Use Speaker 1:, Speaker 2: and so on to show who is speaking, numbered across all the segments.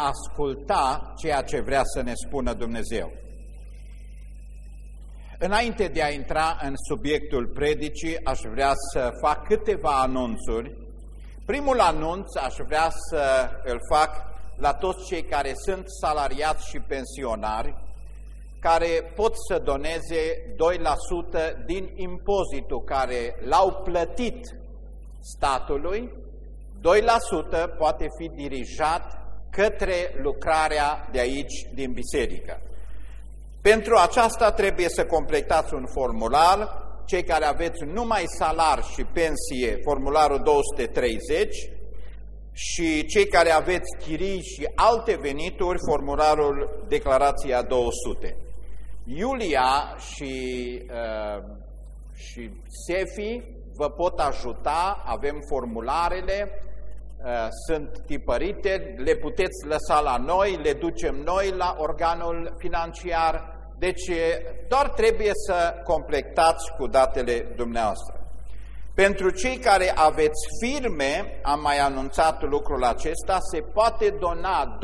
Speaker 1: asculta ceea ce vrea să ne spună Dumnezeu. Înainte de a intra în subiectul predicii, aș vrea să fac câteva anunțuri. Primul anunț aș vrea să îl fac la toți cei care sunt salariați și pensionari, care pot să doneze 2% din impozitul care l-au plătit statului, 2% poate fi dirijat către lucrarea de aici din biserică. Pentru aceasta trebuie să completați un formular, cei care aveți numai salar și pensie, formularul 230, și cei care aveți chirii și alte venituri, formularul declarația 200. Iulia și, uh, și Sefi vă pot ajuta, avem formularele, Uh, sunt tipărite, le puteți lăsa la noi, le ducem noi la organul financiar, deci doar trebuie să completați cu datele dumneavoastră. Pentru cei care aveți firme, am mai anunțat lucrul acesta, se poate dona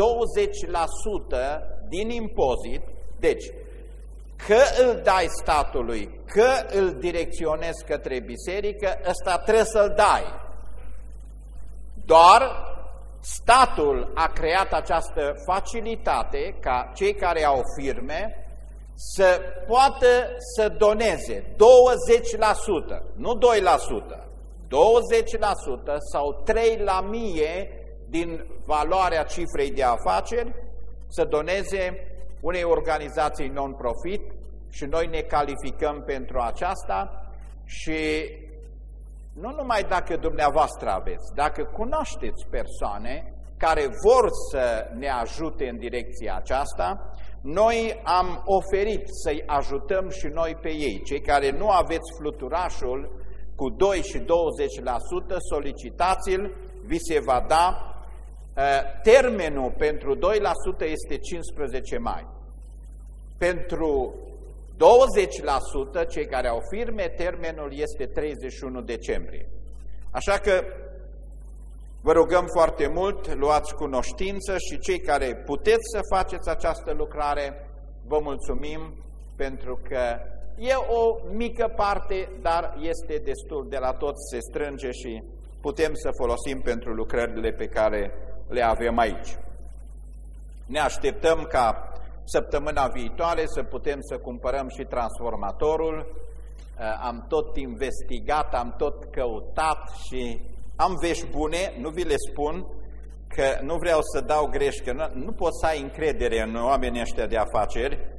Speaker 1: 20% din impozit, deci că îl dai statului, că îl direcționezi către biserică, ăsta trebuie să-l dai. Doar statul a creat această facilitate ca cei care au firme să poată să doneze 20%, nu 2%, 20% sau 3 la mie din valoarea cifrei de afaceri să doneze unei organizații non-profit și noi ne calificăm pentru aceasta și nu numai dacă dumneavoastră aveți, dacă cunoașteți persoane care vor să ne ajute în direcția aceasta, noi am oferit să-i ajutăm și noi pe ei. Cei care nu aveți fluturașul cu 2 și 20%, solicitați-l, vi se va da. Ă, termenul pentru 2% este 15 mai. Pentru 20% cei care au firme, termenul este 31 decembrie. Așa că vă rugăm foarte mult, luați cunoștință și cei care puteți să faceți această lucrare, vă mulțumim pentru că e o mică parte, dar este destul de la tot, se strânge și putem să folosim pentru lucrările pe care le avem aici. Ne așteptăm ca săptămâna viitoare să putem să cumpărăm și transformatorul. Uh, am tot investigat, am tot căutat și am vești bune, nu vi le spun, că nu vreau să dau greș, că nu, nu pot să ai încredere în oamenii ăștia de afaceri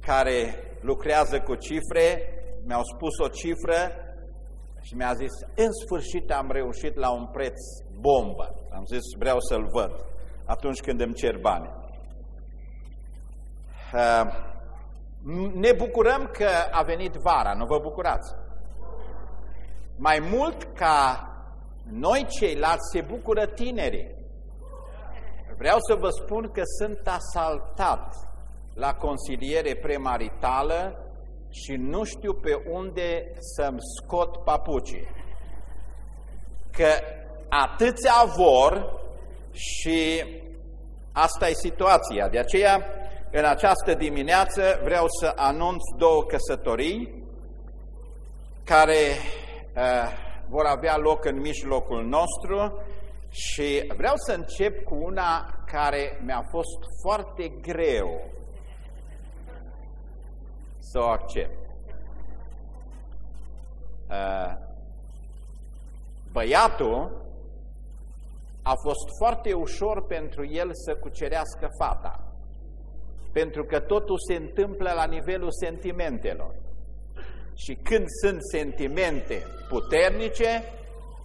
Speaker 1: care lucrează cu cifre, mi-au spus o cifră și mi-a zis, în sfârșit am reușit la un preț bombă. Am zis, vreau să-l văd atunci când îmi cer bani. Ehm, ne bucurăm că a venit vara, nu vă bucurați? Mai mult ca noi ceilalți se bucură tinerii. Vreau să vă spun că sunt asaltat la consiliere premaritală și nu știu pe unde să-mi scot papucii. Că atâția vor și asta e situația. De aceea în această dimineață vreau să anunț două căsătorii care uh, vor avea loc în mijlocul nostru și vreau să încep cu una care mi-a fost foarte greu să o accept. Uh, băiatul a fost foarte ușor pentru el să cucerească fata pentru că totul se întâmplă la nivelul sentimentelor. Și când sunt sentimente puternice,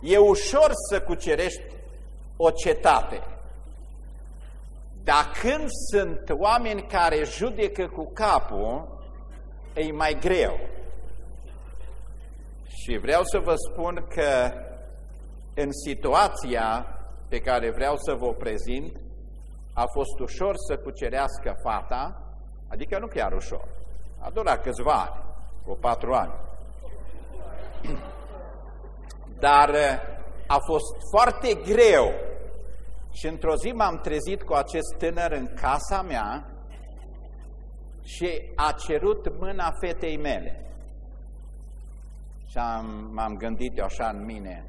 Speaker 1: e ușor să cucerești o cetate. Dar când sunt oameni care judecă cu capul, e mai greu. Și vreau să vă spun că în situația pe care vreau să vă prezint, a fost ușor să cucerească fata, adică nu chiar ușor, a durat câțiva ani, o patru ani. Dar eh, a fost foarte greu Și într-o zi m-am trezit cu acest tânăr în casa mea și a cerut mâna fetei mele. Și am, m-am gândit eu așa în mine,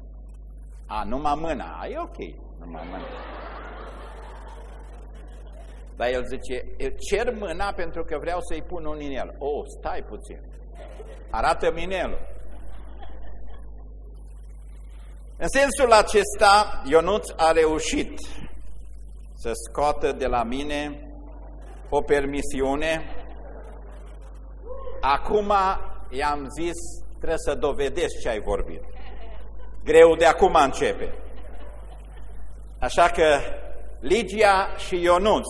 Speaker 1: a, numai mâna, e ok, numai mâna. Dar el zice, cer mâna pentru că vreau să-i pun un inel. Oh, stai puțin. Arată minelul. În sensul acesta, Ionuț a reușit să scoată de la mine o permisiune. Acum i-am zis, trebuie să dovedesc ce ai vorbit. Greu de acum începe. Așa că Ligia și Ionuț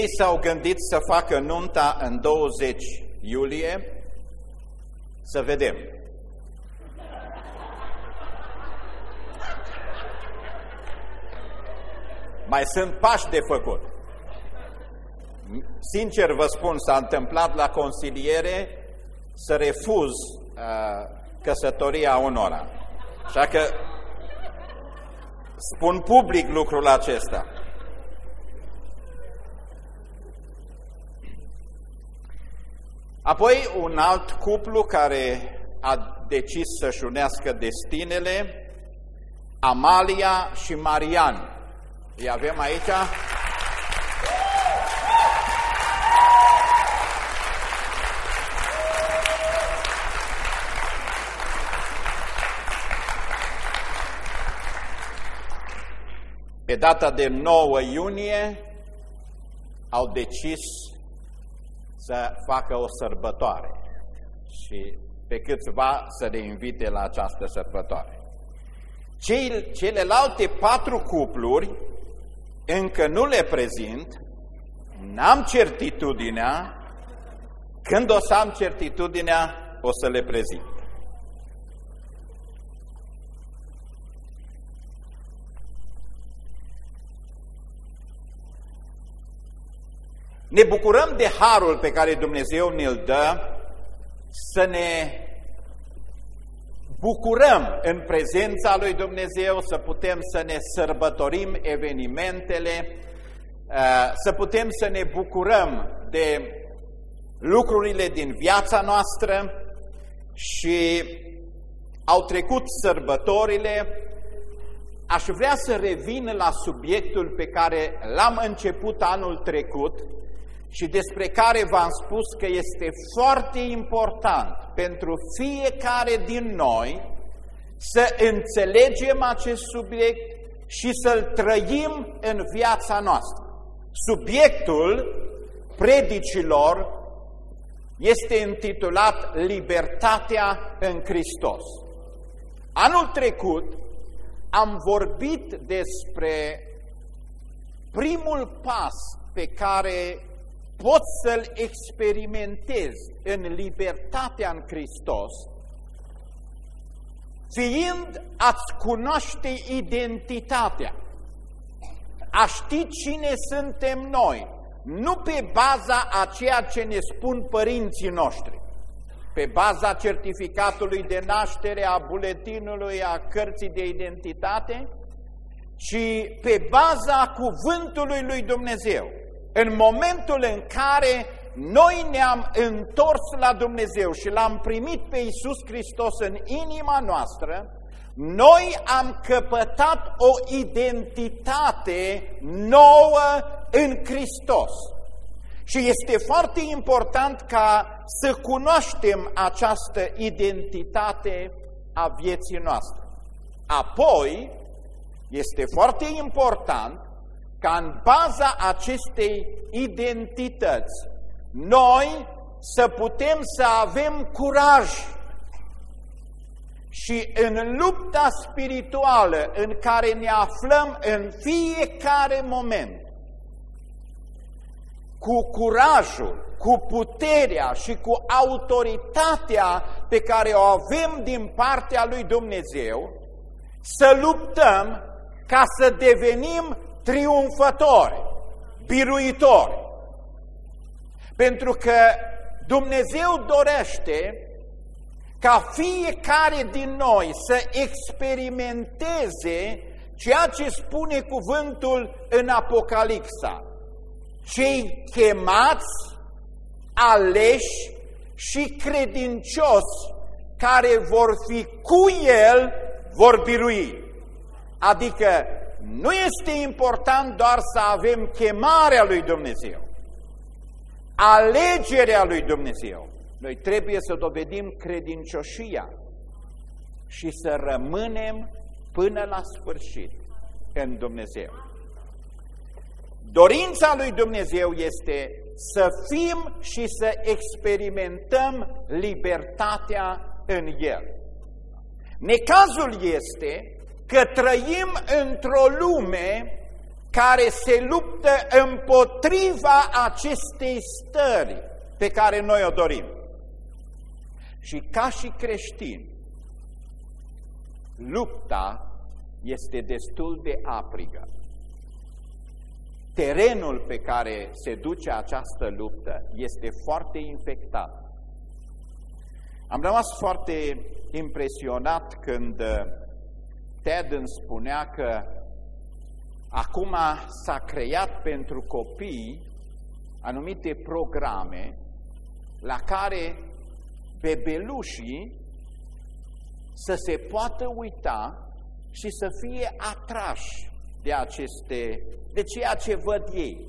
Speaker 1: Ei s-au gândit să facă nunta în 20 iulie, să vedem. Mai sunt pași de făcut. Sincer vă spun, s-a întâmplat la consiliere să refuz uh, căsătoria unora. Așa că spun public lucrul acesta. Apoi un alt cuplu care a decis să-și unească destinele, Amalia și Marian. Îi avem aici. Pe data de 9 iunie au decis să facă o sărbătoare și pe câțiva să le invite la această sărbătoare. Cei, celelalte patru cupluri încă nu le prezint, n-am certitudinea, când o să am certitudinea, o să le prezint. Ne bucurăm de harul pe care Dumnezeu ne-l dă să ne bucurăm în prezența lui Dumnezeu, să putem să ne sărbătorim evenimentele, uh, să putem să ne bucurăm de lucrurile din viața noastră și au trecut sărbătorile, aș vrea să revin la subiectul pe care l-am început anul trecut, și despre care v-am spus că este foarte important pentru fiecare din noi să înțelegem acest subiect și să-l trăim în viața noastră. Subiectul predicilor este intitulat Libertatea în Hristos. Anul trecut am vorbit despre primul pas pe care poți să-L experimentezi în libertatea în Hristos, fiind a-ți cunoaște identitatea, a ști cine suntem noi, nu pe baza a ceea ce ne spun părinții noștri, pe baza certificatului de naștere, a buletinului, a cărții de identitate, ci pe baza cuvântului lui Dumnezeu în momentul în care noi ne-am întors la Dumnezeu și l-am primit pe Iisus Hristos în inima noastră, noi am căpătat o identitate nouă în Hristos. Și este foarte important ca să cunoaștem această identitate a vieții noastre. Apoi, este foarte important ca în baza acestei identități noi să putem să avem curaj. Și în lupta spirituală în care ne aflăm în fiecare moment, cu curajul, cu puterea și cu autoritatea pe care o avem din partea lui Dumnezeu, să luptăm ca să devenim triumfători, biruitori. Pentru că Dumnezeu dorește ca fiecare din noi să experimenteze ceea ce spune cuvântul în Apocalipsa. Cei chemați, aleși și credincioși care vor fi cu El vor birui. Adică nu este important doar să avem chemarea lui Dumnezeu, alegerea lui Dumnezeu. Noi trebuie să dovedim credincioșia și să rămânem până la sfârșit în Dumnezeu. Dorința lui Dumnezeu este să fim și să experimentăm libertatea în El. Necazul este că trăim într-o lume care se luptă împotriva acestei stări pe care noi o dorim. Și ca și creștini, lupta este destul de aprigă. Terenul pe care se duce această luptă este foarte infectat. Am rămas foarte impresionat când uh, Ted îmi spunea că acum s-a creat pentru copii anumite programe la care bebelușii să se poată uita și să fie atrași de, aceste, de ceea ce văd ei.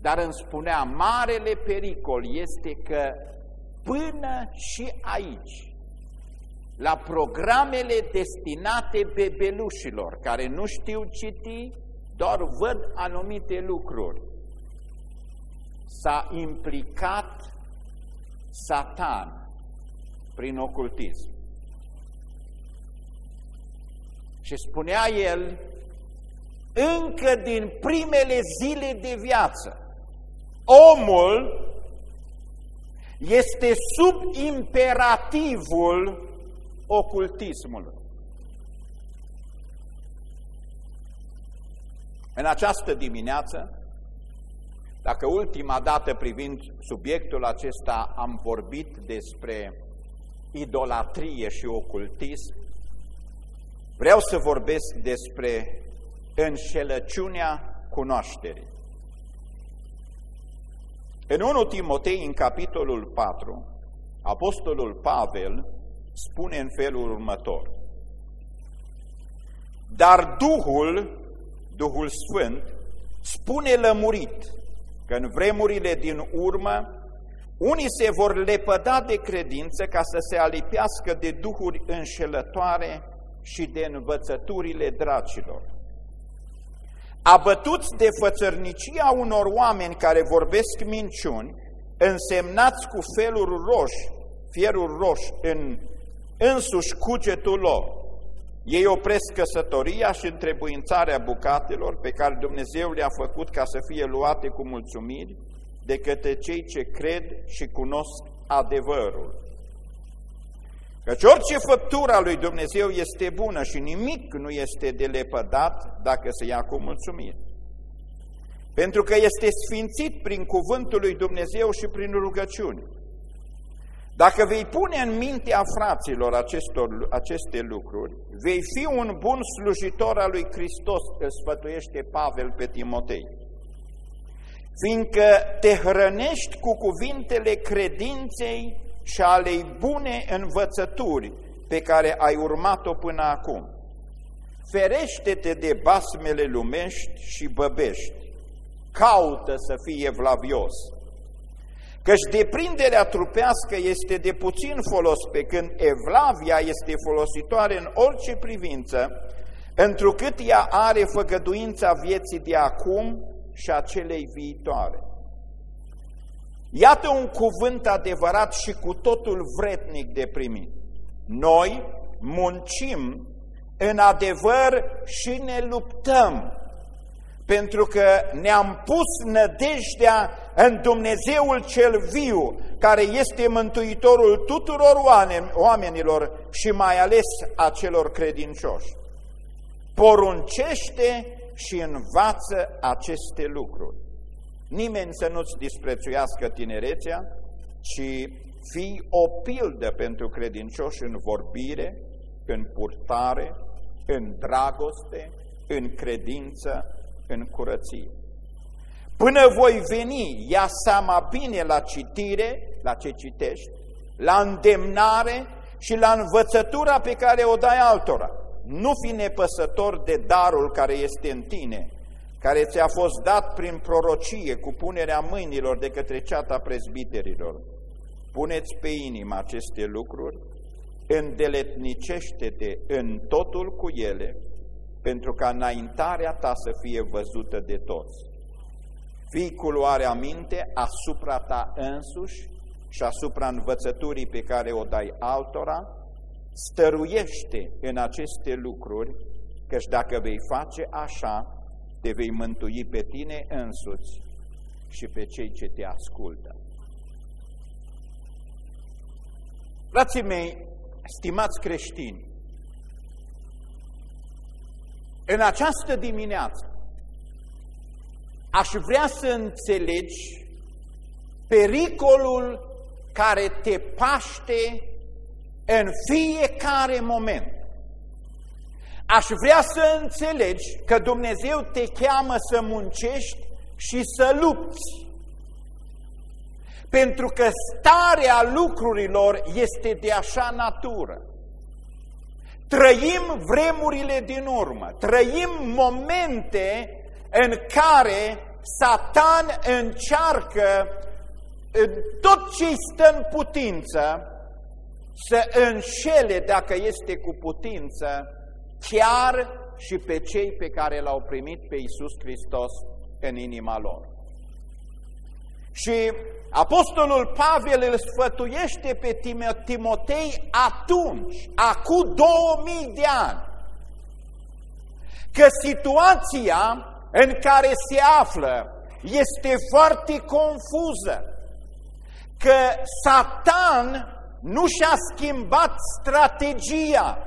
Speaker 1: Dar îmi spunea, marele pericol este că până și aici, la programele destinate bebelușilor care nu știu citi, doar văd anumite lucruri. S-a implicat Satan prin ocultism. Și spunea el, încă din primele zile de viață, omul este sub imperativul ocultismului. În această dimineață, dacă ultima dată privind subiectul acesta am vorbit despre idolatrie și ocultism, vreau să vorbesc despre înșelăciunea cunoașterii. În 1 Timotei, în capitolul 4, Apostolul Pavel spune în felul următor. Dar Duhul, Duhul Sfânt, spune lămurit că în vremurile din urmă unii se vor lepăda de credință ca să se alipească de duhuri înșelătoare și de învățăturile dracilor. Abătuți de fățărnicia unor oameni care vorbesc minciuni, însemnați cu feluri roși, fieruri roși în însuși cugetul lor. Ei opresc căsătoria și întrebuințarea bucatelor pe care Dumnezeu le-a făcut ca să fie luate cu mulțumiri de către cei ce cred și cunosc adevărul. Căci orice făptura lui Dumnezeu este bună și nimic nu este de lepădat dacă se ia cu mulțumire. Pentru că este sfințit prin cuvântul lui Dumnezeu și prin rugăciune. Dacă vei pune în mintea fraților acestor, aceste lucruri, vei fi un bun slujitor al lui Hristos, că sfătuiește Pavel pe Timotei. Fiindcă te hrănești cu cuvintele credinței și alei bune învățături pe care ai urmat-o până acum. Ferește-te de basmele lumești și băbești. Caută să fii evlavios Căci deprinderea trupească este de puțin folos, pe când evlavia este folositoare în orice privință, întrucât ea are făgăduința vieții de acum și a celei viitoare. Iată un cuvânt adevărat și cu totul vretnic de primit. Noi muncim în adevăr și ne luptăm, pentru că ne-am pus nădejdea în Dumnezeul cel viu, care este Mântuitorul tuturor oamenilor și mai ales a celor credincioși. Poruncește și învață aceste lucruri. Nimeni să nu-ți disprețuiască tinerețea, ci fii o pildă pentru credincioși în vorbire, în purtare, în dragoste, în credință, în curăție. Până voi veni, ia seama bine la citire, la ce citești, la îndemnare și la învățătura pe care o dai altora. Nu fi nepăsător de darul care este în tine, care ți-a fost dat prin prorocie cu punerea mâinilor de către ceata prezbiterilor. Puneți pe inimă aceste lucruri, îndeletnicește-te în totul cu ele, pentru ca înaintarea ta să fie văzută de toți. Fii cu luarea minte asupra ta însuși și asupra învățăturii pe care o dai altora, stăruiește în aceste lucruri, căci dacă vei face așa, te vei mântui pe tine însuți și pe cei ce te ascultă. Frații mei, stimați creștini, în această dimineață aș vrea să înțelegi pericolul care te paște în fiecare moment. Aș vrea să înțelegi că Dumnezeu te cheamă să muncești și să lupți. Pentru că starea lucrurilor este de așa natură. Trăim vremurile din urmă, trăim momente în care Satan încearcă tot ce stă în putință să înșele, dacă este cu putință, chiar și pe cei pe care l-au primit pe Iisus Hristos în inima lor. Și Apostolul Pavel îl sfătuiește pe Timotei atunci, acum 2000 de ani, că situația în care se află este foarte confuză, că Satan nu și-a schimbat strategia,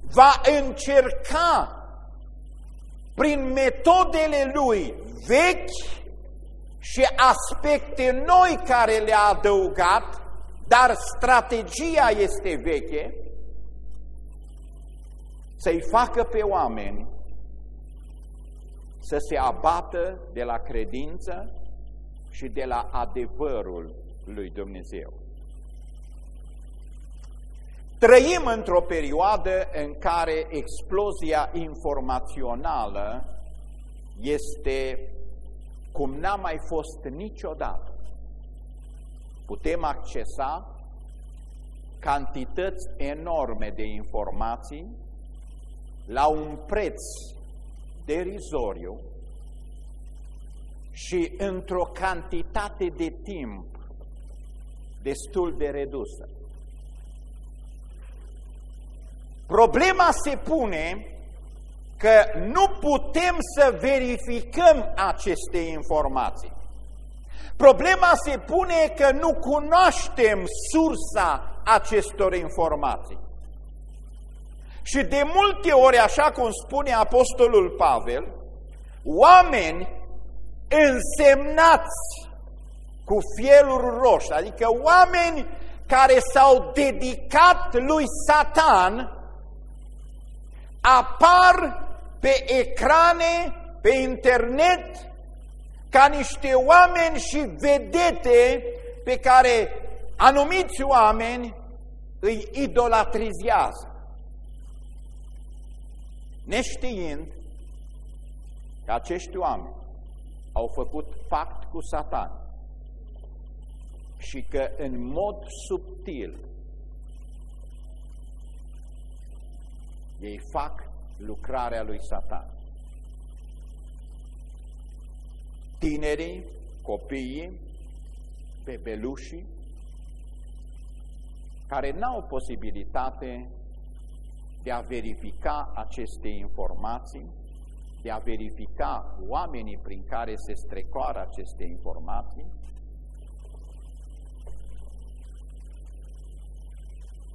Speaker 1: va încerca prin metodele lui vechi și aspecte noi care le-a adăugat, dar strategia este veche, să-i facă pe oameni să se abată de la credință și de la adevărul lui Dumnezeu. Trăim într-o perioadă în care explozia informațională este cum n-a mai fost niciodată. Putem accesa cantități enorme de informații la un preț derizoriu și într-o cantitate de timp destul de redusă. Problema se pune că nu putem să verificăm aceste informații. Problema se pune că nu cunoaștem sursa acestor informații. Și de multe ori, așa cum spune Apostolul Pavel, oameni însemnați cu fieluri roșii, adică oameni care s-au dedicat lui Satan, apar pe ecrane, pe internet, ca niște oameni și vedete pe care anumiți oameni îi idolatrizează. Neștiind că acești oameni au făcut pact cu Satan și că în mod subtil ei fac lucrarea lui Satan. Tinerii, copiii, bebelușii, care n-au posibilitate de a verifica aceste informații, de a verifica oamenii prin care se strecoară aceste informații,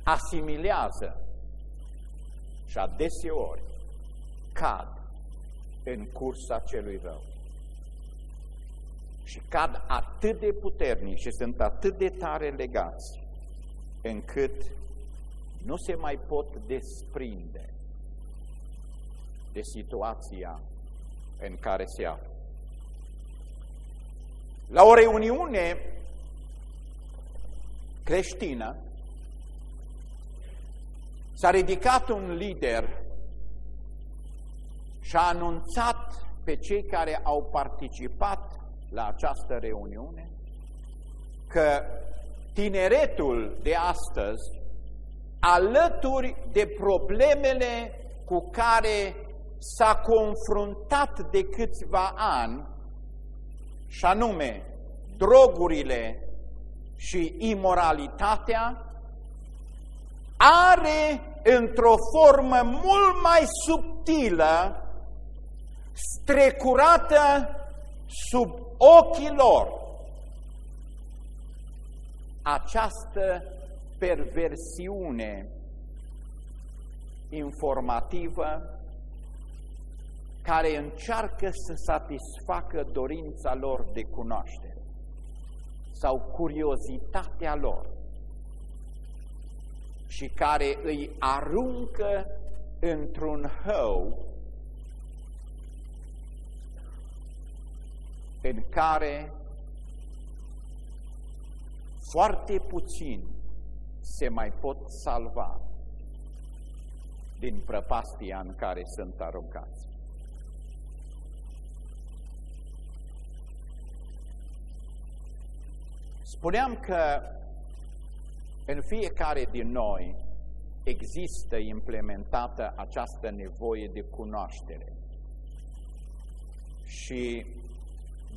Speaker 1: asimilează și adeseori cad în cursa celui rău. Și cad atât de puternic și sunt atât de tare legați, încât nu se mai pot desprinde de situația în care se află. La o reuniune creștină s-a ridicat un lider și a anunțat pe cei care au participat la această reuniune că tineretul de astăzi, alături de problemele cu care s-a confruntat de câțiva ani, și anume drogurile și imoralitatea, are într-o formă mult mai subtilă, strecurată sub ochii lor, această perversiune informativă care încearcă să satisfacă dorința lor de cunoaștere sau curiozitatea lor și care îi aruncă într-un hău în care foarte puțini se mai pot salva din prăpastia în care sunt aruncați. Spuneam că în fiecare din noi există implementată această nevoie de cunoaștere și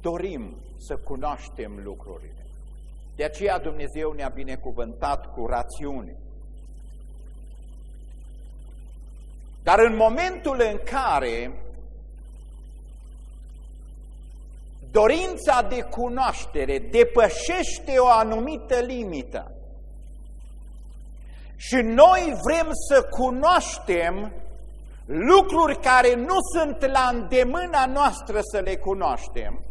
Speaker 1: dorim să cunoaștem lucrurile. De aceea Dumnezeu ne-a binecuvântat cu rațiune. Dar în momentul în care dorința de cunoaștere depășește o anumită limită și noi vrem să cunoaștem lucruri care nu sunt la îndemâna noastră să le cunoaștem,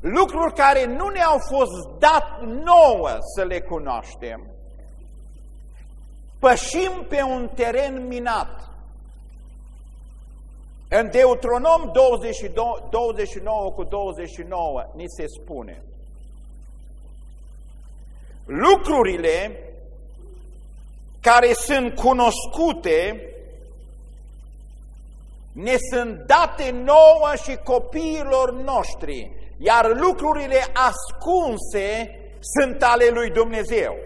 Speaker 1: lucruri care nu ne-au fost dat nouă să le cunoaștem, pășim pe un teren minat. În Deuteronom 22, 29 cu 29 ni se spune lucrurile care sunt cunoscute ne sunt date nouă și copiilor noștri, iar lucrurile ascunse sunt ale lui Dumnezeu.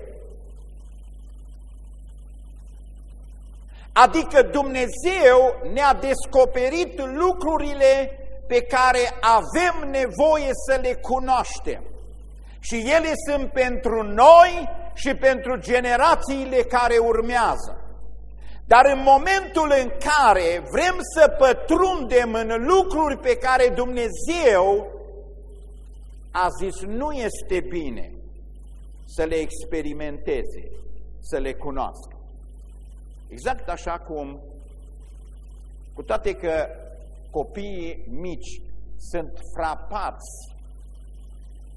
Speaker 1: Adică Dumnezeu ne-a descoperit lucrurile pe care avem nevoie să le cunoaștem. Și ele sunt pentru noi și pentru generațiile care urmează. Dar în momentul în care vrem să pătrundem în lucruri pe care Dumnezeu a zis nu este bine să le experimenteze, să le cunoască. Exact așa cum, cu toate că copiii mici sunt frapați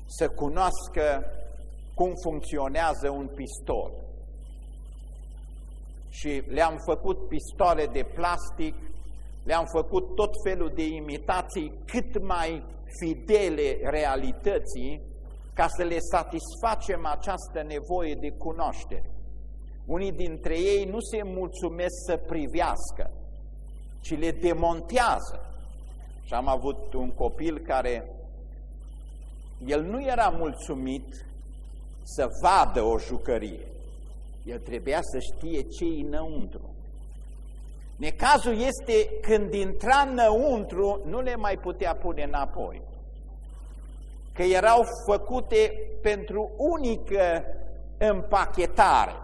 Speaker 1: să cunoască cum funcționează un pistol. Și le-am făcut pistoale de plastic, le-am făcut tot felul de imitații cât mai fidele realității ca să le satisfacem această nevoie de cunoaștere. Unii dintre ei nu se mulțumesc să privească, ci le demontează. Și am avut un copil care, el nu era mulțumit să vadă o jucărie. El trebuia să știe ce e înăuntru. Necazul este când intra înăuntru, nu le mai putea pune înapoi. Că erau făcute pentru unică împachetare.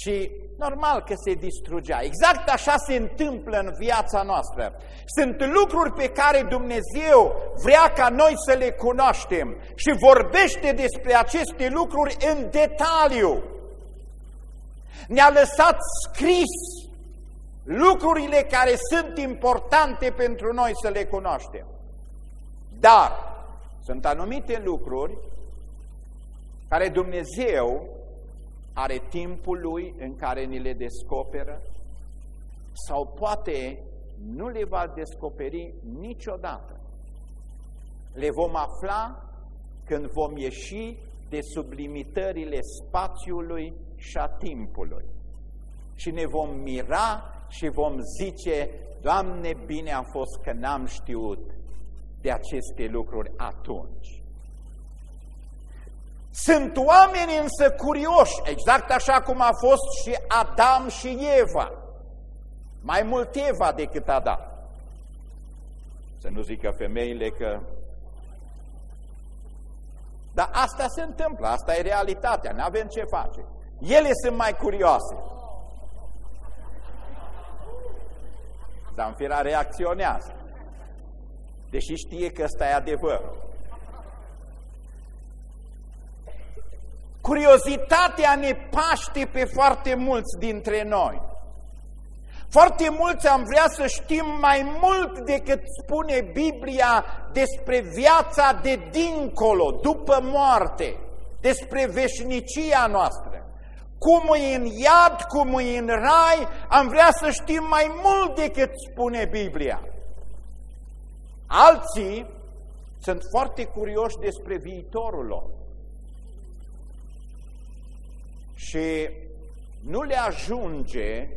Speaker 1: și normal că se distrugea. Exact așa se întâmplă în viața noastră. Sunt lucruri pe care Dumnezeu vrea ca noi să le cunoaștem și vorbește despre aceste lucruri în detaliu. Ne-a lăsat scris lucrurile care sunt importante pentru noi să le cunoaștem. Dar sunt anumite lucruri care Dumnezeu are timpul lui în care ni le descoperă sau poate nu le va descoperi niciodată. Le vom afla când vom ieși de sublimitările spațiului și a timpului. Și ne vom mira și vom zice, Doamne, bine a fost că n-am știut de aceste lucruri atunci. Sunt oameni însă curioși, exact așa cum a fost și Adam și Eva. Mai mult Eva decât Adam. Să nu zică femeile că... Dar asta se întâmplă, asta e realitatea, nu avem ce face. Ele sunt mai curioase. Zamfira reacționează. Deși știe că ăsta e adevărul. Curiozitatea ne paște pe foarte mulți dintre noi. Foarte mulți am vrea să știm mai mult decât spune Biblia despre viața de dincolo, după moarte, despre veșnicia noastră. Cum e în iad, cum e în rai, am vrea să știm mai mult decât spune Biblia. Alții sunt foarte curioși despre viitorul lor. Și nu le ajunge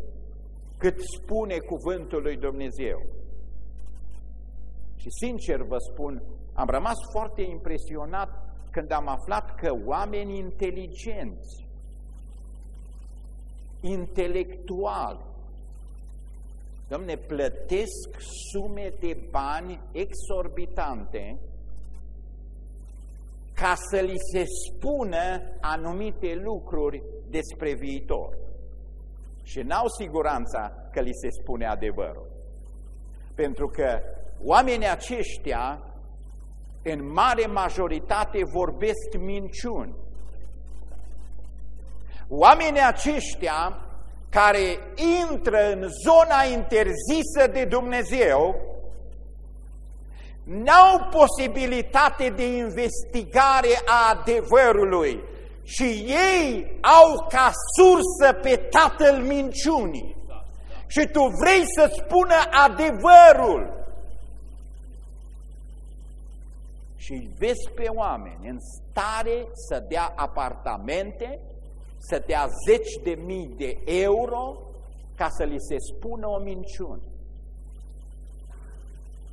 Speaker 1: cât spune cuvântul lui Dumnezeu. Și sincer vă spun, am rămas foarte impresionat când am aflat că oameni inteligenți, intelectuali, domne, plătesc sume de bani exorbitante ca să li se spună anumite lucruri despre viitor. Și n-au siguranța că li se spune adevărul. Pentru că oamenii aceștia, în mare majoritate, vorbesc minciuni. Oamenii aceștia care intră în zona interzisă de Dumnezeu, n-au posibilitate de investigare a adevărului și ei au ca sursă pe tatăl minciunii. Și tu vrei să spună adevărul. Și vezi pe oameni în stare să dea apartamente, să dea zeci de mii de euro ca să li se spună o minciună.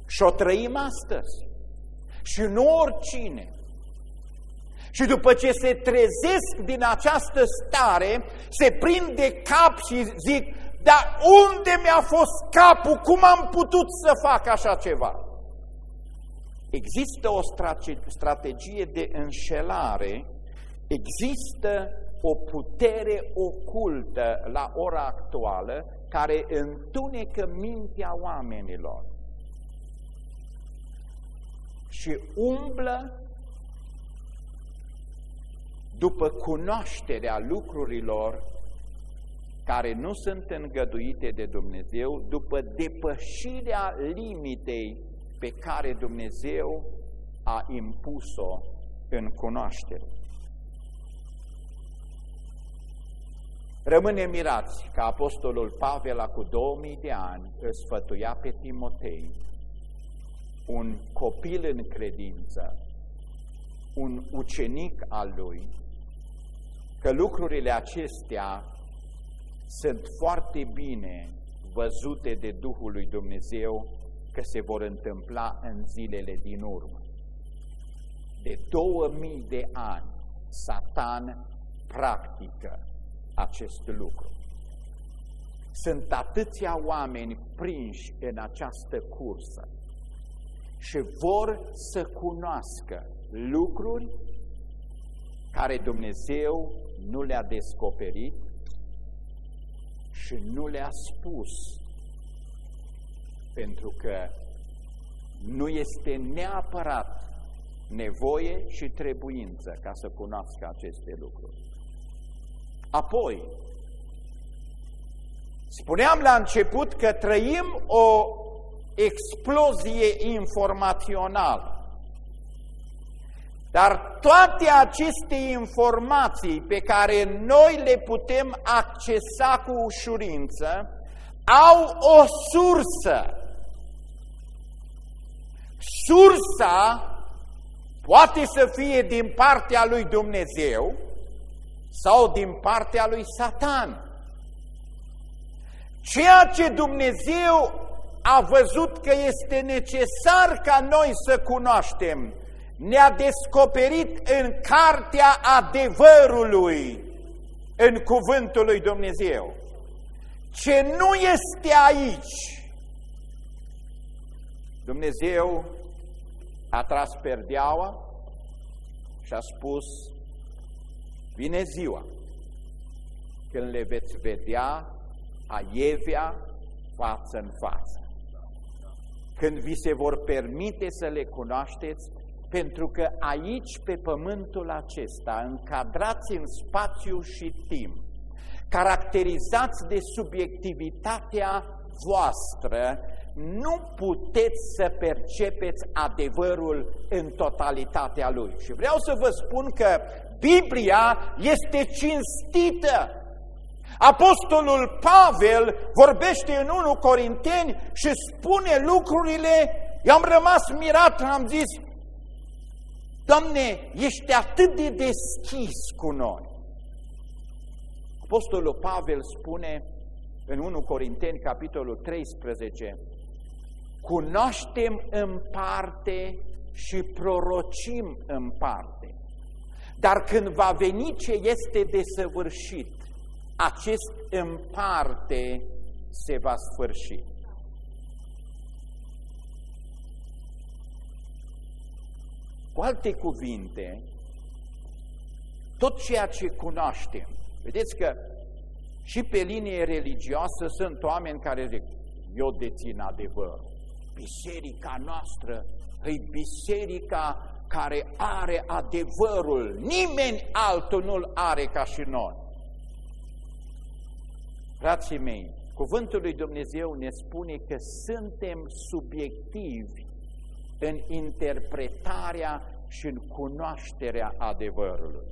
Speaker 1: Și o trăim astăzi. Și nu oricine. Și după ce se trezesc din această stare, se prind de cap și zic, dar unde mi-a fost capul? Cum am putut să fac așa ceva? Există o strategie de înșelare, există o putere ocultă la ora actuală care întunecă mintea oamenilor și umblă după cunoașterea lucrurilor care nu sunt îngăduite de Dumnezeu, după depășirea limitei pe care Dumnezeu a impus-o în cunoaștere. Rămâne mirați că Apostolul Pavel, cu 2000 de ani, îl sfătuia pe Timotei un copil în credință, un ucenic al lui, că lucrurile acestea sunt foarte bine văzute de Duhul lui Dumnezeu că se vor întâmpla în zilele din urmă. De 2000 de ani, Satan practică acest lucru. Sunt atâția oameni prinși în această cursă și vor să cunoască lucruri care Dumnezeu nu le-a descoperit și nu le-a spus pentru că nu este neapărat nevoie și trebuință ca să cunoască aceste lucruri. Apoi, spuneam la început că trăim o explozie informațională. Dar toate aceste informații pe care noi le putem accesa cu ușurință au o sursă. Sursa poate să fie din partea lui Dumnezeu sau din partea lui Satan. Ceea ce Dumnezeu a văzut că este necesar ca noi să cunoaștem, ne-a descoperit în cartea adevărului, în cuvântul lui Dumnezeu. Ce nu este aici, Dumnezeu a tras perdeaua și a spus, vine ziua când le veți vedea aievea față în față. Când vi se vor permite să le cunoașteți, pentru că aici, pe pământul acesta, încadrați în spațiu și timp, caracterizați de subiectivitatea voastră, nu puteți să percepeți adevărul în totalitatea lui. Și vreau să vă spun că Biblia este cinstită. Apostolul Pavel vorbește în 1 Corinteni și spune lucrurile, i-am rămas mirat, am zis, Doamne, ești atât de deschis cu noi. Apostolul Pavel spune în 1 Corinteni, capitolul 13, cunoaștem în parte și prorocim în parte. Dar când va veni ce este desăvârșit, acest în parte se va sfârși. Cu alte cuvinte, tot ceea ce cunoaștem, vedeți că și pe linie religioasă sunt oameni care zic, eu dețin adevărul biserica noastră e biserica care are adevărul. Nimeni altul nu-l are ca și noi. Frații mei, cuvântul lui Dumnezeu ne spune că suntem subiectivi în interpretarea și în cunoașterea adevărului.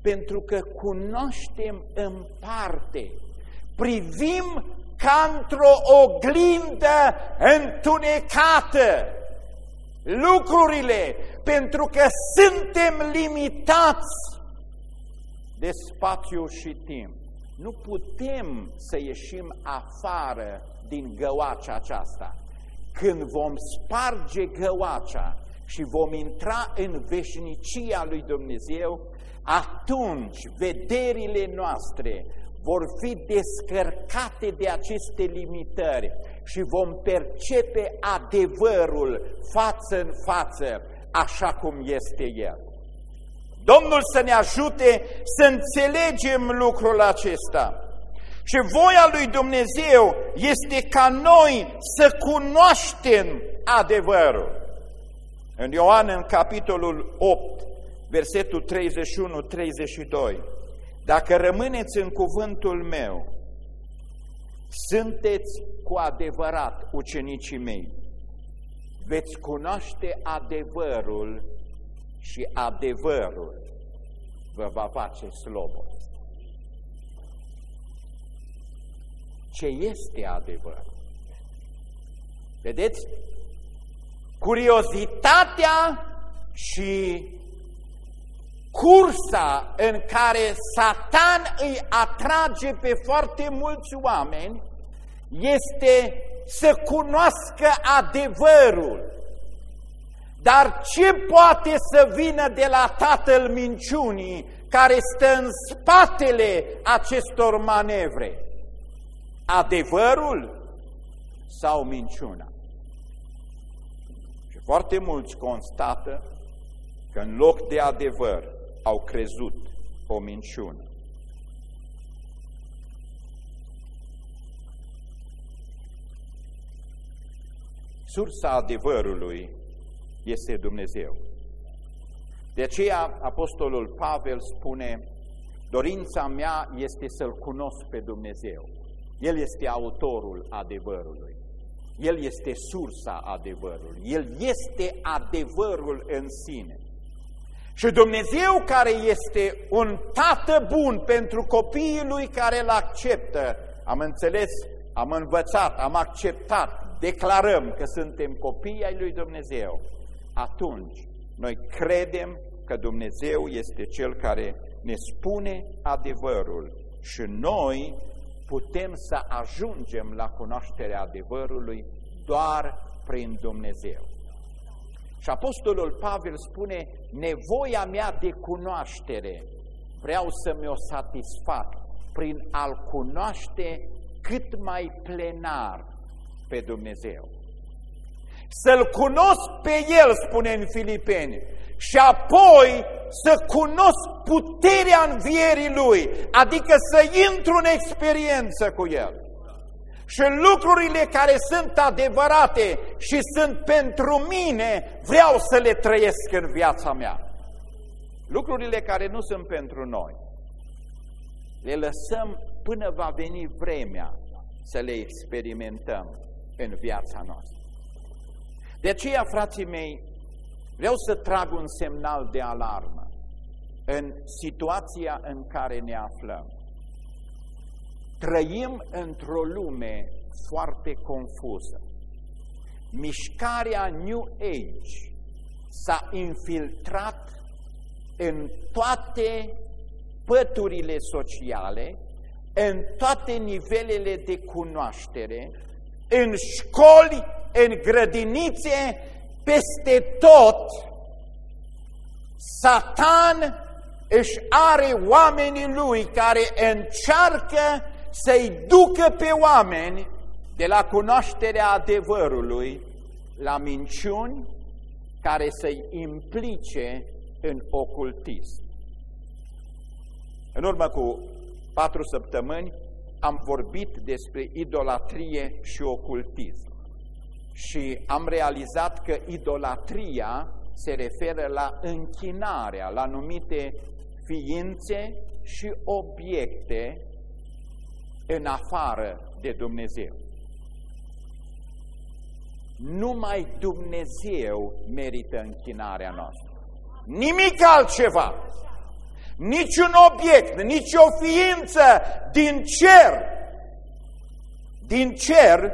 Speaker 1: Pentru că cunoaștem în parte, privim ca într-o oglindă întunecată lucrurile, pentru că suntem limitați de spațiu și timp. Nu putem să ieșim afară din găoacea aceasta. Când vom sparge găoacea și vom intra în veșnicia lui Dumnezeu, atunci vederile noastre vor fi descărcate de aceste limitări și vom percepe adevărul față în față, așa cum este El. Domnul să ne ajute să înțelegem lucrul acesta. Și voia lui Dumnezeu este ca noi să cunoaștem adevărul. În Ioan, în capitolul 8, versetul 31-32, dacă rămâneți în cuvântul meu, sunteți cu adevărat ucenicii mei. Veți cunoaște adevărul și adevărul vă va face slobos. Ce este adevărul? Vedeți? Curiozitatea și cursa în care Satan îi atrage pe foarte mulți oameni este să cunoască adevărul. Dar ce poate să vină de la tatăl minciunii care stă în spatele acestor manevre? Adevărul sau minciuna? Și foarte mulți constată că în loc de adevăr au crezut o minciună. Sursa adevărului este Dumnezeu. De aceea Apostolul Pavel spune, dorința mea este să-L cunosc pe Dumnezeu. El este autorul adevărului. El este sursa adevărului. El este adevărul în sine. Și Dumnezeu care este un tată bun pentru copiii lui care îl acceptă, am înțeles, am învățat, am acceptat, declarăm că suntem copii ai lui Dumnezeu, atunci noi credem că Dumnezeu este Cel care ne spune adevărul și noi putem să ajungem la cunoașterea adevărului doar prin Dumnezeu. Și Apostolul Pavel spune, nevoia mea de cunoaștere vreau să mi-o satisfac prin a-L cunoaște cât mai plenar pe Dumnezeu. Să-L cunosc pe El, spune în Filipeni, și apoi să cunosc puterea învierii Lui, adică să intru în experiență cu El. Și lucrurile care sunt adevărate și sunt pentru mine, vreau să le trăiesc în viața mea. Lucrurile care nu sunt pentru noi, le lăsăm până va veni vremea să le experimentăm în viața noastră. De aceea, frații mei, vreau să trag un semnal de alarmă în situația în care ne aflăm. Trăim într-o lume foarte confuză. Mișcarea New Age s-a infiltrat în toate păturile sociale, în toate nivelele de cunoaștere, în școli, în grădinițe, peste tot, Satan își are oamenii lui care încearcă să-i ducă pe oameni de la cunoașterea adevărului la minciuni care să-i implice în ocultism. În urmă cu patru săptămâni am vorbit despre idolatrie și ocultism și am realizat că idolatria se referă la închinarea, la numite ființe și obiecte în afară de Dumnezeu. Numai Dumnezeu merită închinarea noastră. Nimic altceva. Niciun obiect, nici o ființă din cer, din cer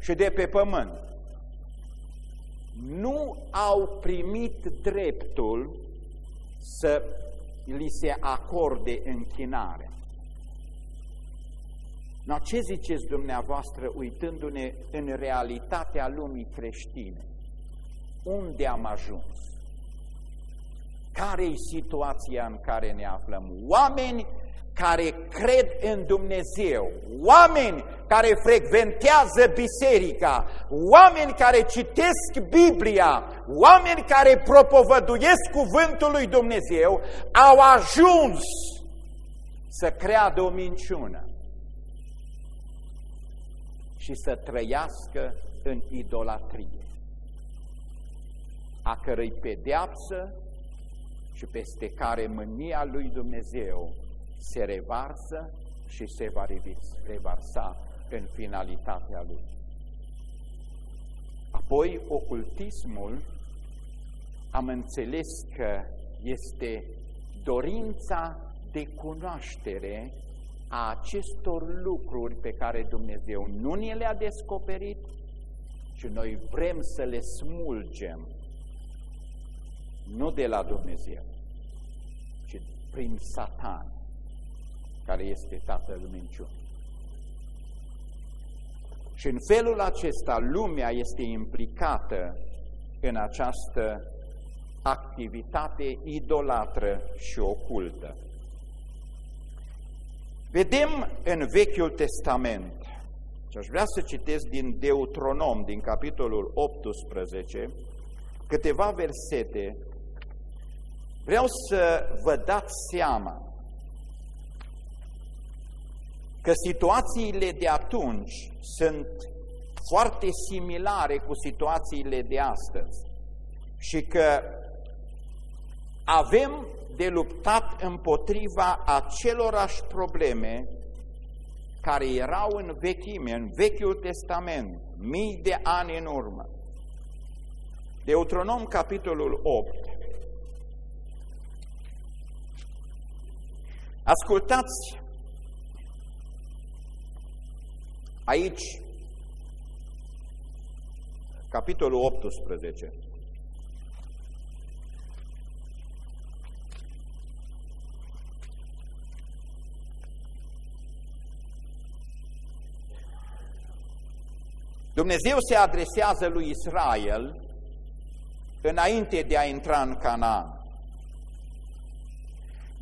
Speaker 1: și de pe pământ, nu au primit dreptul să li se acorde închinare. No, ce ziceți dumneavoastră uitându-ne în realitatea lumii creștine? Unde am ajuns? Care e situația în care ne aflăm? Oameni care cred în Dumnezeu, oameni care frecventează biserica, oameni care citesc Biblia, oameni care propovăduiesc cuvântul lui Dumnezeu, au ajuns să creadă o minciună și să trăiască în idolatrie, a cărei pedeapsă și peste care mânia lui Dumnezeu se revarsă și se va revarsa în finalitatea lui. Apoi, ocultismul, am înțeles că este dorința de cunoaștere a acestor lucruri pe care Dumnezeu nu ne le-a descoperit și noi vrem să le smulgem, nu de la Dumnezeu, ci prin Satan, care este tatăl minciunii. Și în felul acesta lumea este implicată în această activitate idolatră și ocultă. Vedem în Vechiul Testament, și aș vrea să citesc din Deuteronom, din capitolul 18, câteva versete, vreau să vă dați seama că situațiile de atunci sunt foarte similare cu situațiile de astăzi și că avem de luptat împotriva acelorași probleme care erau în vechime, în Vechiul Testament, mii de ani în urmă. Deuteronom, capitolul 8. Ascultați aici, capitolul 18. Dumnezeu se adresează lui Israel înainte de a intra în Canaan.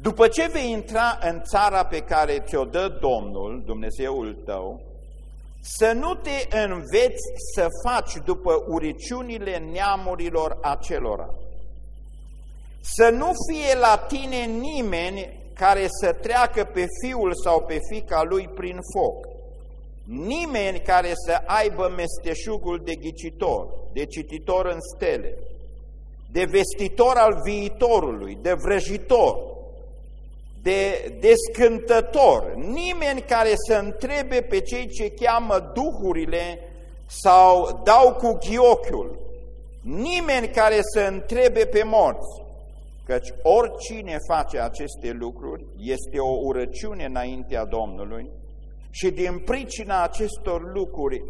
Speaker 1: După ce vei intra în țara pe care ți-o dă Domnul, Dumnezeul tău, să nu te înveți să faci după uriciunile neamurilor acelora. Să nu fie la tine nimeni care să treacă pe fiul sau pe fica lui prin foc, nimeni care să aibă mesteșugul de ghicitor, de cititor în stele, de vestitor al viitorului, de vrăjitor, de descântător, nimeni care să întrebe pe cei ce cheamă duhurile sau dau cu ghiochiul, nimeni care să întrebe pe morți, căci oricine face aceste lucruri este o urăciune înaintea Domnului, și din pricina acestor lucruri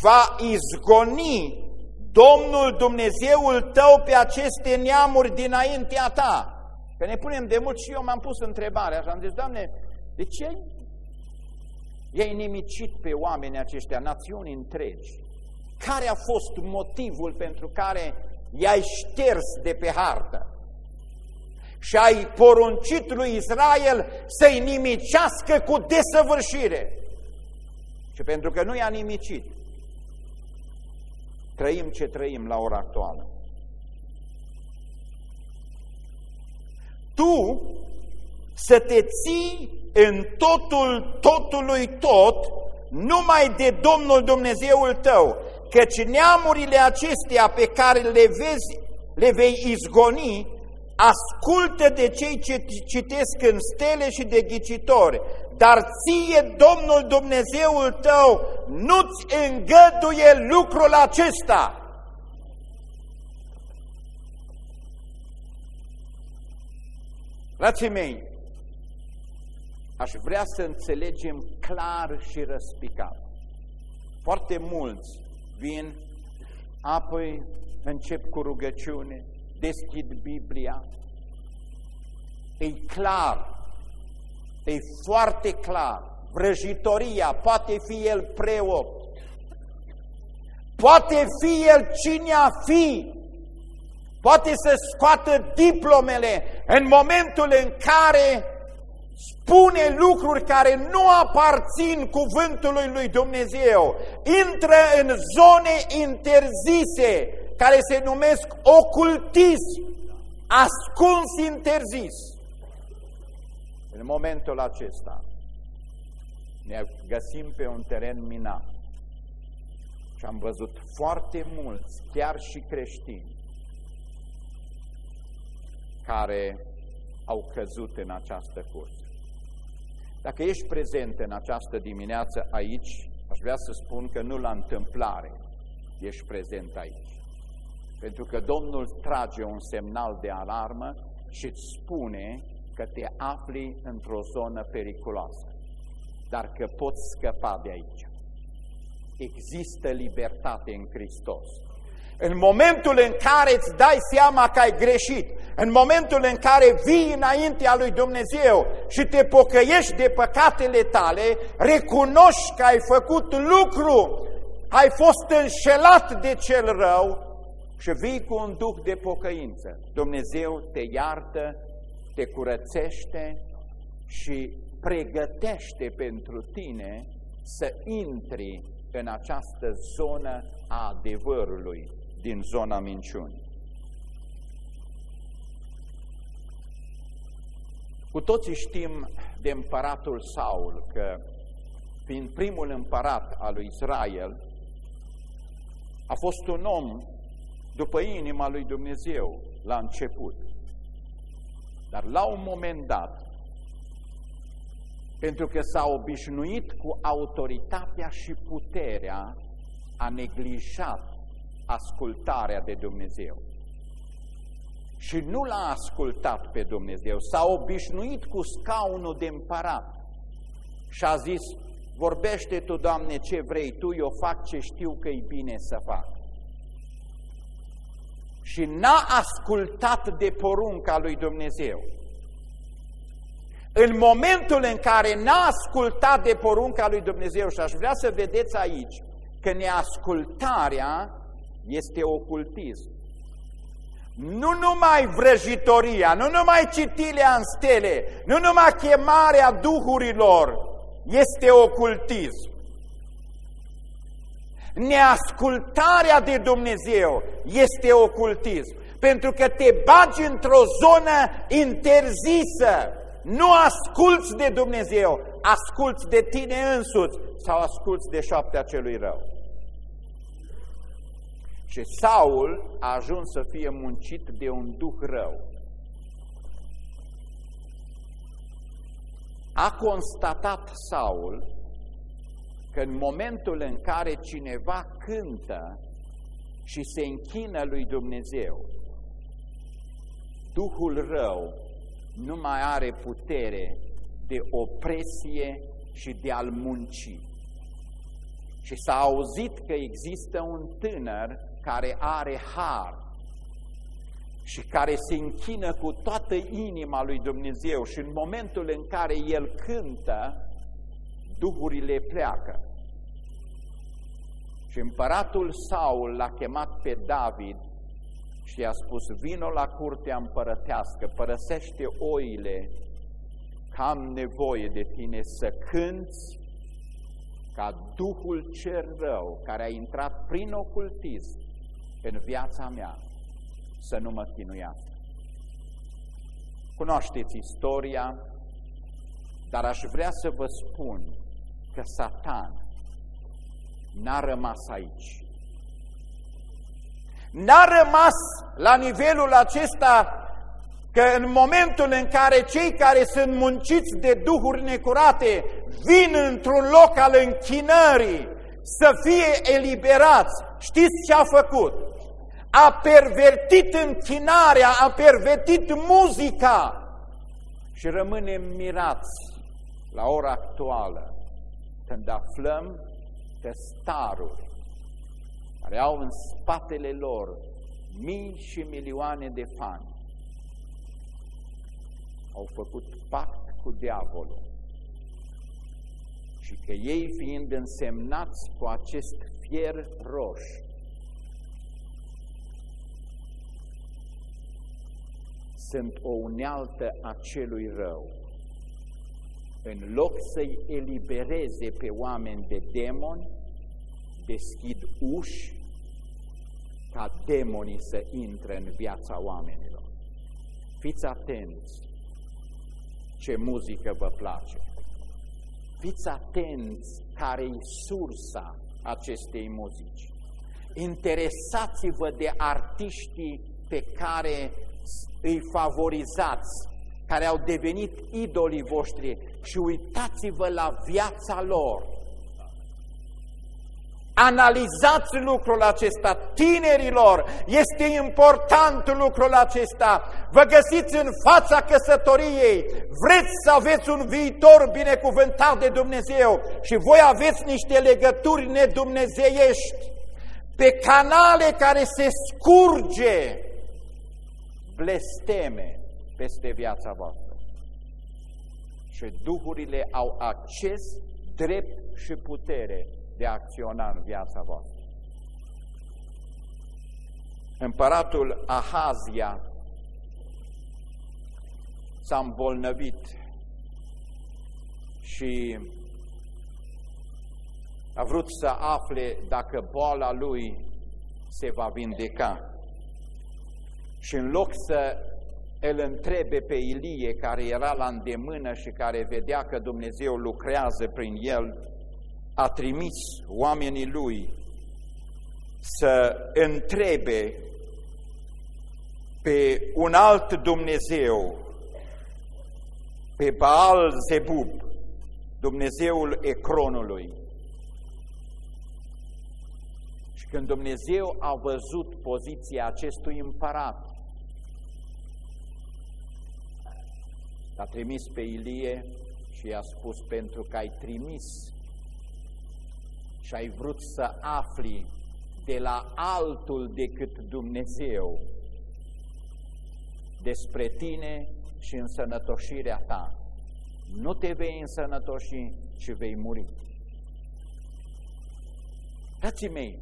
Speaker 1: va izgoni Domnul Dumnezeul tău pe aceste neamuri dinaintea ta. Că ne punem de mult și eu m-am pus întrebarea și am zis, Doamne, de ce i-ai nimicit pe oamenii aceștia, națiuni întregi? Care a fost motivul pentru care i-ai șters de pe hartă? Și ai poruncit lui Israel să-i nimicească cu desăvârșire. Și pentru că nu i-a nimicit, trăim ce trăim la ora actuală. Tu să te ții în totul totului tot, numai de Domnul Dumnezeul tău, căci neamurile acestea pe care le vezi, le vei izgoni, ascultă de cei ce citesc în stele și de ghicitori, dar ție Domnul Dumnezeul tău nu-ți îngăduie lucrul acesta. Frații mei, aș vrea să înțelegem clar și răspicat. Foarte mulți vin, apoi încep cu rugăciune, deschid Biblia, e clar, e foarte clar, vrăjitoria, poate fi el preot, poate fi el cine a fi, poate să scoată diplomele în momentul în care spune lucruri care nu aparțin cuvântului lui Dumnezeu, intră în zone interzise, care se numesc ocultism, ascuns interzis. În momentul acesta ne găsim pe un teren minat și am văzut foarte mulți, chiar și creștini, care au căzut în această cursă. Dacă ești prezent în această dimineață aici, aș vrea să spun că nu la întâmplare ești prezent aici. Pentru că Domnul trage un semnal de alarmă și îți spune că te afli într-o zonă periculoasă, dar că poți scăpa de aici. Există libertate în Hristos. În momentul în care îți dai seama că ai greșit, în momentul în care vii înaintea lui Dumnezeu și te pocăiești de păcatele tale, recunoști că ai făcut lucru, ai fost înșelat de cel rău și vii cu un duh de pocăință. Dumnezeu te iartă, te curățește și pregătește pentru tine să intri în această zonă a adevărului, din zona minciunii. Cu toții știm de împăratul Saul că fiind primul împărat al lui Israel, a fost un om după inima lui Dumnezeu la început. Dar la un moment dat, pentru că s-a obișnuit cu autoritatea și puterea, a neglijat ascultarea de Dumnezeu. Și nu l-a ascultat pe Dumnezeu, s-a obișnuit cu scaunul de împărat și a zis, vorbește Tu, Doamne, ce vrei Tu, eu fac ce știu că e bine să fac. Și n-a ascultat de porunca lui Dumnezeu. În momentul în care n-a ascultat de porunca lui Dumnezeu, și aș vrea să vedeți aici că neascultarea este ocultism. Nu numai vrăjitoria, nu numai citilea în stele, nu numai chemarea duhurilor este ocultism. Neascultarea de Dumnezeu este ocultism, pentru că te bagi într-o zonă interzisă. Nu asculți de Dumnezeu, asculți de tine însuți sau asculți de șaptea celui rău. Și Saul a ajuns să fie muncit de un duh rău. A constatat Saul că în momentul în care cineva cântă și se închină lui Dumnezeu, Duhul rău nu mai are putere de opresie și de a-l munci. Și s-a auzit că există un tânăr care are har și care se închină cu toată inima lui Dumnezeu și în momentul în care el cântă, duhurile pleacă. Și împăratul Saul l-a chemat pe David și i-a spus, vino la curtea împărătească, părăsește oile, că am nevoie de tine să cânți ca Duhul cer rău, care a intrat prin ocultism în viața mea, să nu mă chinuiască. Cunoașteți istoria, dar aș vrea să vă spun că Satan n-a rămas aici. N-a rămas la nivelul acesta că în momentul în care cei care sunt munciți de duhuri necurate vin într-un loc al închinării să fie eliberați, știți ce a făcut? A pervertit închinarea, a pervertit muzica și rămânem mirați la ora actuală când aflăm că staruri care au în spatele lor mii și milioane de fani au făcut pact cu diavolul și că ei fiind însemnați cu acest fier roșu, sunt o unealtă a celui rău. În loc să-i elibereze pe oameni de demoni, deschid uși ca demonii să intre în viața oamenilor. Fiți atenți ce muzică vă place. Fiți atenți care e sursa acestei muzici. Interesați-vă de artiștii pe care îi favorizați, care au devenit idolii voștri și uitați-vă la viața lor. Analizați lucrul acesta, tinerilor, este important lucrul acesta. Vă găsiți în fața căsătoriei, vreți să aveți un viitor binecuvântat de Dumnezeu. Și voi aveți niște legături nedumnezeiești. Pe canale care se scurge blesteme peste viața voastră. Și duhurile au acces, drept și putere de a acționa în viața voastră. Împăratul Ahazia s-a îmbolnăvit și a vrut să afle dacă boala lui se va vindeca. Și în loc să îl întrebe pe Ilie, care era la îndemână și care vedea că Dumnezeu lucrează prin el, a trimis oamenii lui să întrebe pe un alt Dumnezeu, pe Baal Zebub, Dumnezeul Ecronului. Și când Dumnezeu a văzut poziția acestui împărat, a trimis pe Ilie și i-a spus, pentru că ai trimis și ai vrut să afli de la altul decât Dumnezeu despre tine și însănătoșirea ta. Nu te vei însănătoși și vei muri. Frații mei,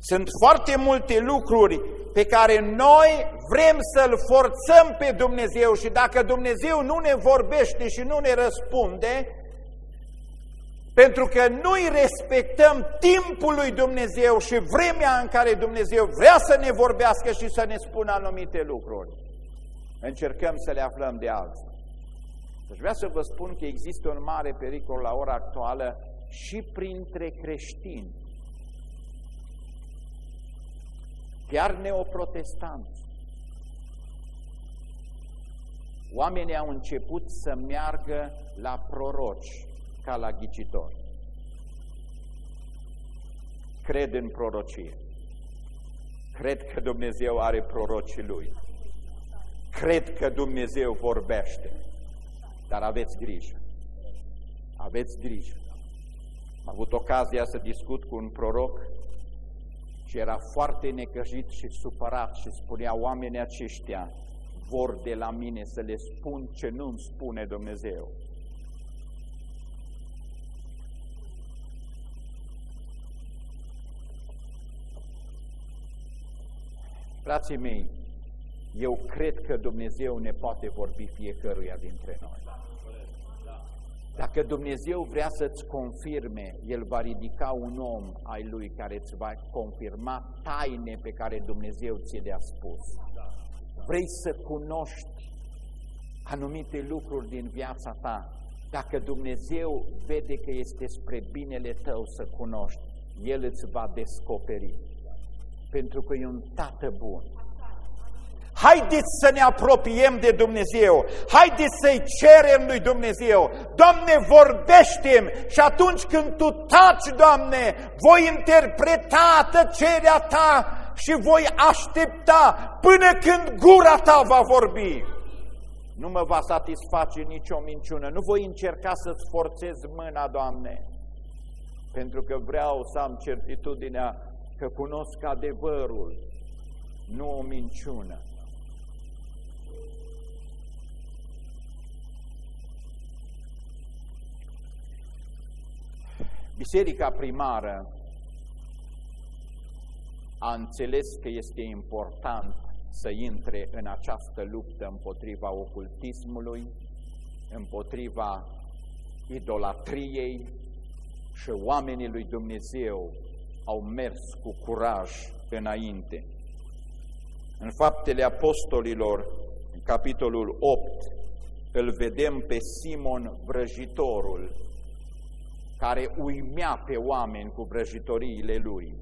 Speaker 1: sunt foarte multe lucruri pe care noi vrem să-L forțăm pe Dumnezeu și dacă Dumnezeu nu ne vorbește și nu ne răspunde, pentru că nu-i respectăm timpul lui Dumnezeu și vremea în care Dumnezeu vrea să ne vorbească și să ne spună anumite lucruri. Încercăm să le aflăm de alții. Deci vreau să vă spun că există un mare pericol la ora actuală și printre creștini. Chiar neoprotestanți. Oamenii au început să meargă la proroci ca la ghicitori. Cred în prorocie. Cred că Dumnezeu are prorocii Lui. Cred că Dumnezeu vorbește. Dar aveți grijă. Aveți grijă. Am avut ocazia să discut cu un proroc și era foarte necăjit și supărat și spunea oamenii aceștia vor de la mine să le spun ce nu-mi spune Dumnezeu. Frații mei, eu cred că Dumnezeu ne poate vorbi fiecăruia dintre noi. Dacă Dumnezeu vrea să-ți confirme, El va ridica un om ai Lui care îți va confirma taine pe care Dumnezeu ți le-a spus. Vrei să cunoști anumite lucruri din viața ta, dacă Dumnezeu vede că este spre binele tău să cunoști, El îți va descoperi. Pentru că e un Tată bun Haideți să ne apropiem de Dumnezeu, haideți să-i cerem lui Dumnezeu, Doamne, vorbește și atunci când Tu taci, Doamne, voi interpreta tăcerea Ta și voi aștepta până când gura Ta va vorbi. Nu mă va satisface nicio minciună, nu voi încerca să-ți forțez mâna, Doamne, pentru că vreau să am certitudinea că cunosc adevărul, nu o minciună. Biserica primară a înțeles că este important să intre în această luptă împotriva ocultismului, împotriva idolatriei și oamenii lui Dumnezeu au mers cu curaj înainte. În Faptele Apostolilor, în capitolul 8, îl vedem pe Simon Vrăjitorul, care uimea pe oameni cu vrăjitoriile lui.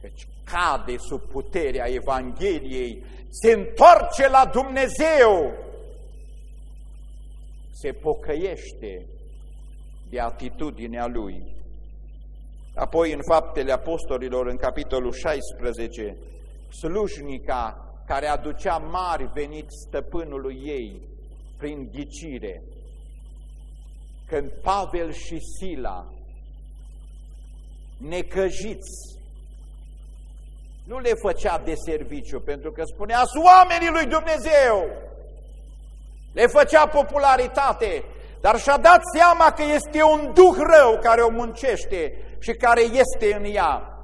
Speaker 1: Deci cade sub puterea Evangheliei, se întoarce la Dumnezeu, se pocăiește de atitudinea lui. Apoi în Faptele Apostolilor, în capitolul 16, slujnica care aducea mari venit stăpânului ei prin ghicire, când Pavel și Sila, necăjiți, nu le făcea de serviciu, pentru că spunea, oamenii lui Dumnezeu, le făcea popularitate, dar și-a dat seama că este un duh rău care o muncește și care este în ea.